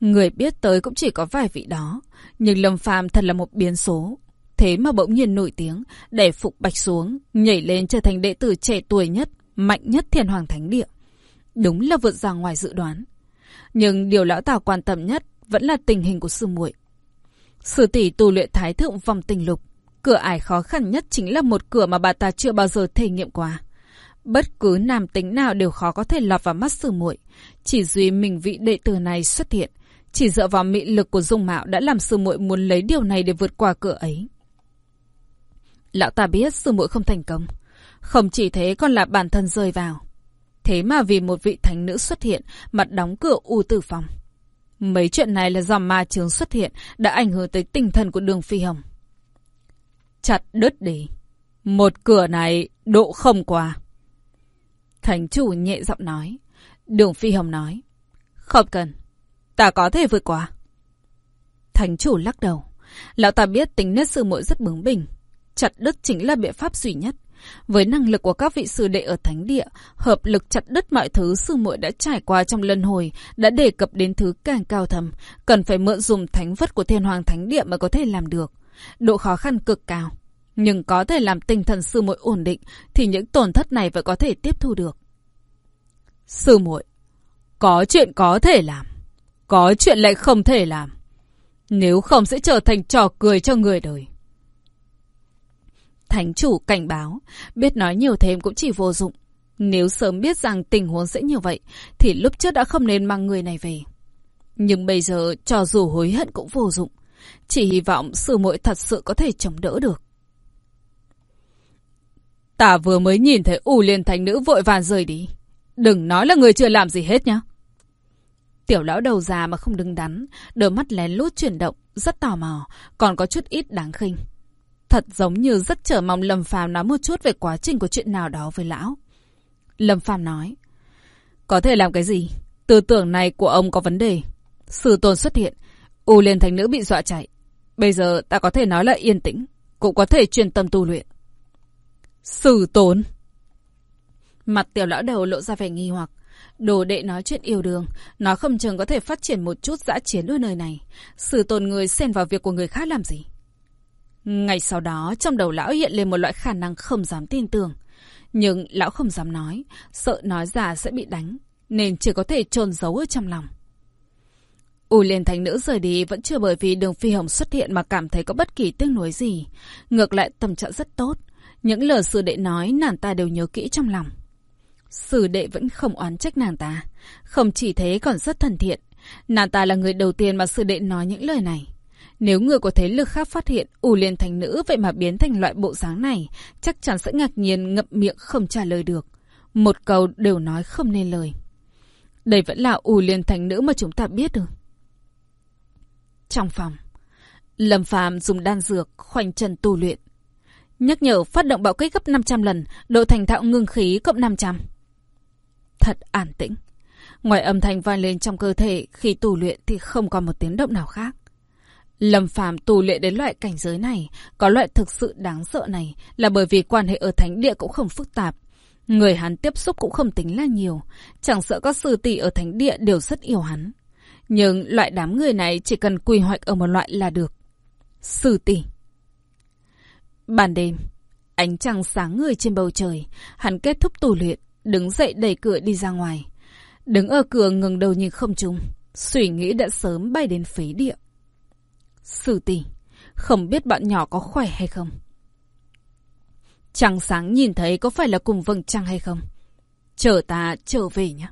Người biết tới cũng chỉ có vài vị đó. Nhưng Lâm Phàm thật là một biến số. Thế mà bỗng nhiên nổi tiếng, để phục bạch xuống, nhảy lên trở thành đệ tử trẻ tuổi nhất, mạnh nhất thiên hoàng thánh địa. Đúng là vượt ra ngoài dự đoán. Nhưng điều lão tào quan tâm nhất vẫn là tình hình của sư muội. Sư tỷ tu luyện thái thượng vòng tình lục. Cửa ải khó khăn nhất chính là một cửa mà bà ta chưa bao giờ thể nghiệm qua. Bất cứ nam tính nào đều khó có thể lọt vào mắt sư muội. Chỉ duy mình vị đệ tử này xuất hiện, chỉ dựa vào mị lực của dung mạo đã làm sư muội muốn lấy điều này để vượt qua cửa ấy. Lão ta biết sư muội không thành công. Không chỉ thế còn là bản thân rơi vào. Thế mà vì một vị thánh nữ xuất hiện mà đóng cửa U Tử Phòng. Mấy chuyện này là do ma trường xuất hiện, đã ảnh hưởng tới tinh thần của đường Phi Hồng. Chặt đứt đi. Một cửa này độ không qua. Thánh chủ nhẹ giọng nói. Đường Phi Hồng nói. Không cần. Ta có thể vượt qua. Thánh chủ lắc đầu. Lão ta biết tính nết sư muội rất bướng bỉnh. Chặt đứt chính là biện pháp duy nhất. Với năng lực của các vị sư đệ ở thánh địa, hợp lực chặt đứt mọi thứ sư muội đã trải qua trong lần hồi, đã đề cập đến thứ càng cao thầm, cần phải mượn dùng thánh vất của thiên hoàng thánh địa mới có thể làm được. Độ khó khăn cực cao, nhưng có thể làm tinh thần sư muội ổn định thì những tổn thất này vẫn có thể tiếp thu được. Sư muội, có chuyện có thể làm, có chuyện lại không thể làm. Nếu không sẽ trở thành trò cười cho người đời. Thánh chủ cảnh báo, biết nói nhiều thêm cũng chỉ vô dụng. Nếu sớm biết rằng tình huống sẽ như vậy, thì lúc trước đã không nên mang người này về. Nhưng bây giờ, cho dù hối hận cũng vô dụng. Chỉ hy vọng sư muội thật sự có thể chống đỡ được. Ta vừa mới nhìn thấy ủ liền thành nữ vội vàng rời đi. Đừng nói là người chưa làm gì hết nhá. Tiểu lão đầu già mà không đứng đắn, đôi mắt lén lút chuyển động, rất tò mò, còn có chút ít đáng khinh. Thật giống như rất chờ mong Lâm Phàm nói một chút về quá trình của chuyện nào đó với lão. Lâm Phàm nói, có thể làm cái gì? Tư tưởng này của ông có vấn đề. Sử tôn xuất hiện, U liền thành nữ bị dọa chạy. Bây giờ ta có thể nói là yên tĩnh, cũng có thể chuyên tâm tu luyện. Sử tôn. Mặt tiểu lão đầu lộ ra vẻ nghi hoặc. Đồ đệ nói chuyện yêu đương, nó không chừng có thể phát triển một chút dã chiến ở nơi này. Sử tồn người xen vào việc của người khác làm gì? Ngày sau đó, trong đầu lão hiện lên một loại khả năng không dám tin tưởng. Nhưng lão không dám nói, sợ nói ra sẽ bị đánh, nên chỉ có thể trôn giấu ở trong lòng. U Liên Thánh Nữ rời đi vẫn chưa bởi vì đường Phi Hồng xuất hiện mà cảm thấy có bất kỳ tiếc nuối gì. Ngược lại tâm trạng rất tốt. Những lời sư đệ nói nàng ta đều nhớ kỹ trong lòng. Sư đệ vẫn không oán trách nàng ta. Không chỉ thế còn rất thân thiện. Nàng ta là người đầu tiên mà sư đệ nói những lời này. Nếu người có thế lực khác phát hiện ủ liền thành nữ vậy mà biến thành loại bộ dáng này, chắc chắn sẽ ngạc nhiên ngậm miệng không trả lời được. Một câu đều nói không nên lời. Đây vẫn là ủ liền thành nữ mà chúng ta biết được. Trong phòng, Lâm Phàm dùng đan dược khoanh chân tu luyện. Nhắc nhở phát động bạo kích gấp 500 lần, độ thành thạo ngưng khí cộng 500. Thật an tĩnh. Ngoài âm thanh vang lên trong cơ thể khi tu luyện thì không còn một tiếng động nào khác. Lâm Phàm tù luyện đến loại cảnh giới này, có loại thực sự đáng sợ này là bởi vì quan hệ ở thánh địa cũng không phức tạp. Người hắn tiếp xúc cũng không tính là nhiều, chẳng sợ các sư tỷ ở thánh địa đều rất yêu hắn. Nhưng loại đám người này chỉ cần quy hoạch ở một loại là được. Sư tỷ. Ban đêm, ánh trăng sáng người trên bầu trời, hắn kết thúc tù luyện, đứng dậy đẩy cửa đi ra ngoài. Đứng ở cửa ngừng đầu nhìn không trung, suy nghĩ đã sớm bay đến phế địa. Sư tỷ, không biết bạn nhỏ có khỏe hay không? Trăng sáng nhìn thấy có phải là cùng vầng trăng hay không? Chờ ta trở về nhé.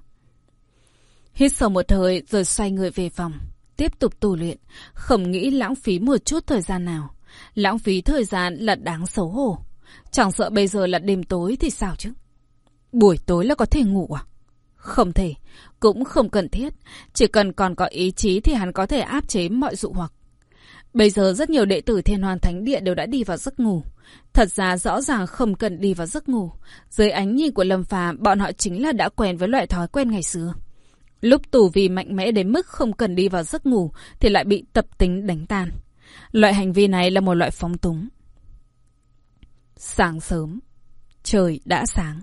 Hít sâu một hơi rồi xoay người về phòng. Tiếp tục tu luyện. Không nghĩ lãng phí một chút thời gian nào. Lãng phí thời gian là đáng xấu hổ. Chẳng sợ bây giờ là đêm tối thì sao chứ? Buổi tối là có thể ngủ à? Không thể. Cũng không cần thiết. Chỉ cần còn có ý chí thì hắn có thể áp chế mọi dụ hoặc. Bây giờ rất nhiều đệ tử Thiên Hoàn Thánh Địa đều đã đi vào giấc ngủ. Thật ra rõ ràng không cần đi vào giấc ngủ. Dưới ánh nhìn của Lâm Phàm, bọn họ chính là đã quen với loại thói quen ngày xưa. Lúc tù vì mạnh mẽ đến mức không cần đi vào giấc ngủ thì lại bị tập tính đánh tan. Loại hành vi này là một loại phóng túng. Sáng sớm, trời đã sáng.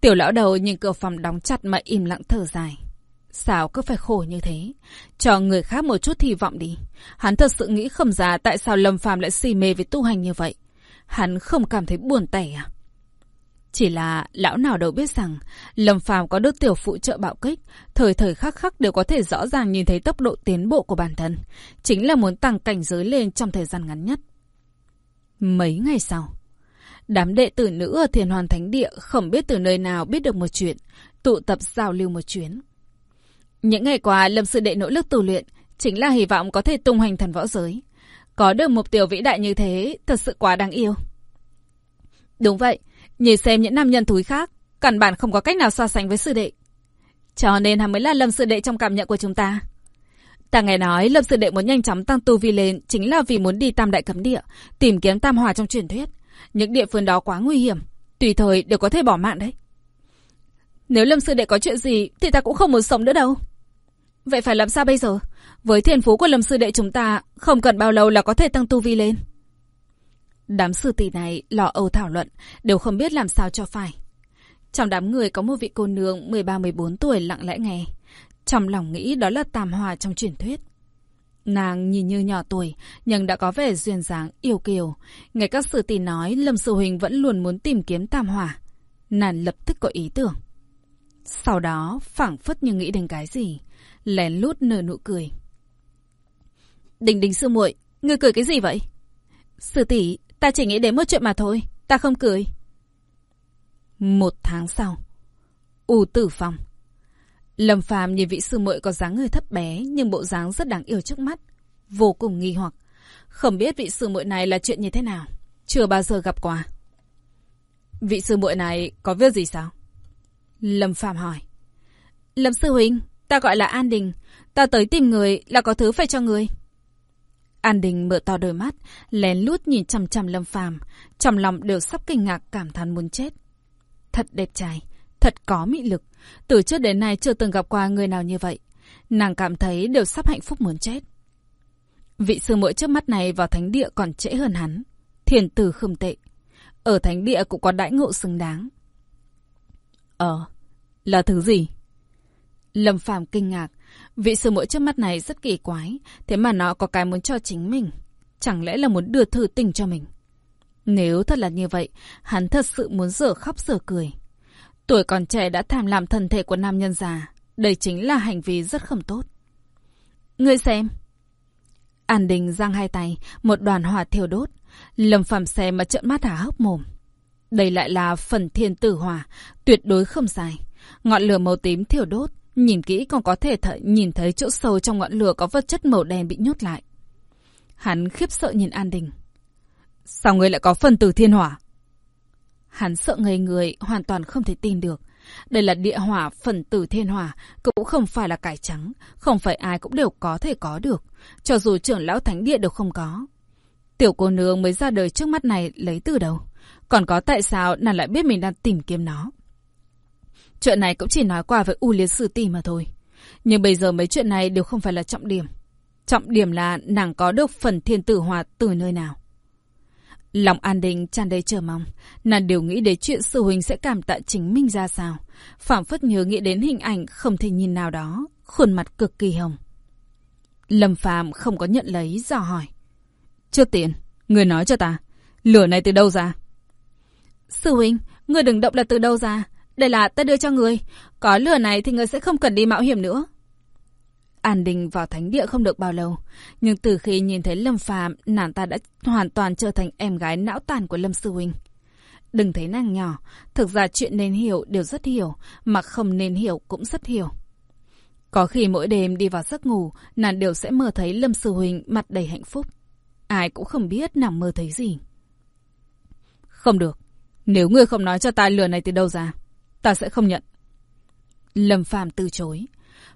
Tiểu lão đầu nhìn cửa phòng đóng chặt mà im lặng thở dài. Sao cứ phải khổ như thế? Cho người khác một chút hy vọng đi. Hắn thật sự nghĩ không ra tại sao Lâm Phàm lại si mê với tu hành như vậy. Hắn không cảm thấy buồn tẻ à? Chỉ là lão nào đâu biết rằng Lâm Phàm có đứa tiểu phụ trợ bạo kích, thời thời khắc khắc đều có thể rõ ràng nhìn thấy tốc độ tiến bộ của bản thân, chính là muốn tăng cảnh giới lên trong thời gian ngắn nhất. Mấy ngày sau, đám đệ tử nữ ở Thiền Hoàn Thánh Địa không biết từ nơi nào biết được một chuyện, tụ tập giao lưu một chuyến. Những ngày qua, Lâm Sư Đệ nỗ lực tu luyện, chính là hy vọng có thể tung hoành thần võ giới. Có được mục tiêu vĩ đại như thế, thật sự quá đáng yêu. Đúng vậy, nhìn xem những nam nhân thúi khác, Căn bản không có cách nào so sánh với sư đệ. Cho nên hắn mới là lâm sư đệ trong cảm nhận của chúng ta. Ta nghe nói lâm sư đệ muốn nhanh chóng tăng tu vi lên chính là vì muốn đi tam đại cấm địa, tìm kiếm tam hòa trong truyền thuyết. Những địa phương đó quá nguy hiểm, tùy thời đều có thể bỏ mạng đấy. Nếu lâm sư đệ có chuyện gì thì ta cũng không muốn sống nữa đâu. Vậy phải làm sao bây giờ? Với thiên phú của lâm sư đệ chúng ta, không cần bao lâu là có thể tăng tu vi lên. Đám sư tỷ này lò âu thảo luận, đều không biết làm sao cho phải. Trong đám người có một vị cô nương 13-14 tuổi lặng lẽ nghe. Trong lòng nghĩ đó là tam hòa trong truyền thuyết. Nàng nhìn như nhỏ tuổi, nhưng đã có vẻ duyên dáng, yêu kiều. Nghe các sư tỷ nói, Lâm Sư Huỳnh vẫn luôn muốn tìm kiếm tam hòa. Nàng lập tức có ý tưởng. Sau đó, phảng phất như nghĩ đến cái gì, lén lút nở nụ cười. Đình đình sư muội, ngươi cười cái gì vậy? Sư tỷ, ta chỉ nghĩ đến một chuyện mà thôi, ta không cười. Một tháng sau, U Tử Phòng. Lâm Phàm nhìn vị sư muội có dáng người thấp bé nhưng bộ dáng rất đáng yêu trước mắt, vô cùng nghi hoặc, không biết vị sư muội này là chuyện như thế nào, chưa bao giờ gặp qua. Vị sư muội này có việc gì sao? Lâm Phàm hỏi. Lâm sư huynh, ta gọi là An Đình, ta tới tìm người là có thứ phải cho người. An Đình mở to đôi mắt, lén lút nhìn chằm chằm Lâm Phàm, trong lòng đều sắp kinh ngạc cảm thán muốn chết. Thật đẹp trai, thật có mị lực, từ trước đến nay chưa từng gặp qua người nào như vậy. Nàng cảm thấy đều sắp hạnh phúc muốn chết. Vị sư muội trước mắt này vào thánh địa còn trễ hơn hắn. Thiền tử không tệ. Ở thánh địa cũng có đãi ngộ xứng đáng. Ờ, là thứ gì? Lâm Phàm kinh ngạc. Vị sư muội trước mắt này rất kỳ quái. Thế mà nó có cái muốn cho chính mình. Chẳng lẽ là muốn đưa thư tình cho mình? Nếu thật là như vậy, hắn thật sự muốn dở khóc dở cười. Tuổi còn trẻ đã tham làm thân thể của nam nhân già. Đây chính là hành vi rất không tốt. Ngươi xem. An Đình giang hai tay, một đoàn hỏa thiêu đốt. Lâm Phàm xem mà trợn mắt há hốc mồm. Đây lại là phần thiên tử hỏa, tuyệt đối không dài Ngọn lửa màu tím thiêu đốt, nhìn kỹ còn có thể th nhìn thấy chỗ sâu trong ngọn lửa có vật chất màu đen bị nhốt lại. Hắn khiếp sợ nhìn An Đình. Sao ngươi lại có phần tử thiên hỏa? Hắn sợ ngây người, hoàn toàn không thể tin được. Đây là địa hỏa phần tử thiên hỏa, cũng không phải là cải trắng, không phải ai cũng đều có thể có được, cho dù trưởng lão thánh địa đều không có. Tiểu cô nương mới ra đời trước mắt này lấy từ đâu? Còn có tại sao nàng lại biết mình đang tìm kiếm nó? Chuyện này cũng chỉ nói qua với U Liên Sư Tỷ mà thôi. Nhưng bây giờ mấy chuyện này đều không phải là trọng điểm. Trọng điểm là nàng có được phần thiên tử hòa từ nơi nào. Lòng an định tràn đầy chờ mong, nàng đều nghĩ đến chuyện sư huynh sẽ cảm tạ chính mình ra sao. phảng phất nhớ nghĩ đến hình ảnh không thể nhìn nào đó, khuôn mặt cực kỳ hồng. Lâm Phàm không có nhận lấy, dò hỏi. Trước tiên, người nói cho ta, lửa này từ đâu ra? Sư huynh, người đừng động là từ đâu ra. Đây là ta đưa cho người. Có lửa này thì người sẽ không cần đi mạo hiểm nữa. An Đình vào thánh địa không được bao lâu, nhưng từ khi nhìn thấy Lâm Phàm, nàng ta đã hoàn toàn trở thành em gái não tàn của Lâm Sư Huynh. Đừng thấy nàng nhỏ, thực ra chuyện nên hiểu đều rất hiểu, mà không nên hiểu cũng rất hiểu. Có khi mỗi đêm đi vào giấc ngủ, nàng đều sẽ mơ thấy Lâm Sư Huynh mặt đầy hạnh phúc. Ai cũng không biết nàng mơ thấy gì. Không được, nếu ngươi không nói cho ta lừa này từ đâu ra, ta sẽ không nhận. Lâm Phàm từ chối.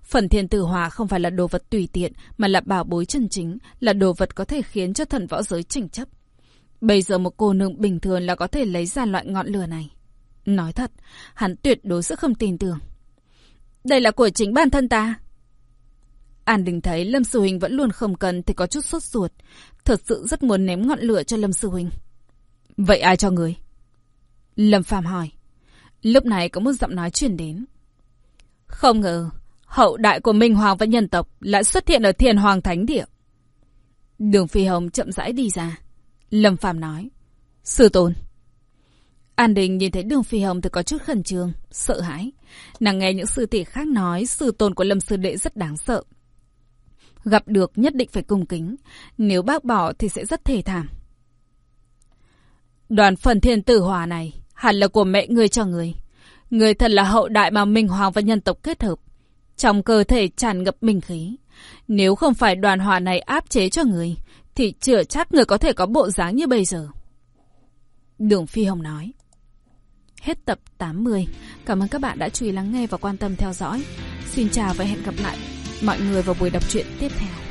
Phần thiên tử hòa không phải là đồ vật tùy tiện, mà là bảo bối chân chính, là đồ vật có thể khiến cho thần võ giới tranh chấp. Bây giờ một cô nương bình thường là có thể lấy ra loại ngọn lửa này. Nói thật, hắn tuyệt đối sẽ không tin tưởng. Đây là của chính bản thân ta. An Đình thấy Lâm Sư Huynh vẫn luôn không cần thì có chút sốt ruột. Thật sự rất muốn ném ngọn lửa cho Lâm Sư Huynh. Vậy ai cho người? Lâm Phàm hỏi. Lúc này có một giọng nói truyền đến. Không ngờ, hậu đại của Minh Hoàng và nhân tộc lại xuất hiện ở Thiên Hoàng Thánh Địa. Đường Phi Hồng chậm rãi đi ra. Lâm Phàm nói. Sư tôn. An Đình nhìn thấy đường Phi Hồng thì có chút khẩn trương, sợ hãi. Nàng nghe những sư tỷ khác nói sư tôn của Lâm Sư Đệ rất đáng sợ. Gặp được nhất định phải cung kính, nếu bác bỏ thì sẽ rất thề thảm. Đoàn phần thiên tử hòa này hẳn là của mẹ ngươi cho người. Người thật là hậu đại mà Minh Hoàng và nhân tộc kết hợp. Trong cơ thể tràn ngập minh khí. Nếu không phải đoàn hòa này áp chế cho người, thì chưa chắc người có thể có bộ dáng như bây giờ. Đường Phi Hồng nói. Hết tập 80. Cảm ơn các bạn đã chú ý lắng nghe và quan tâm theo dõi. Xin chào và hẹn gặp lại mọi người vào buổi đọc truyện tiếp theo.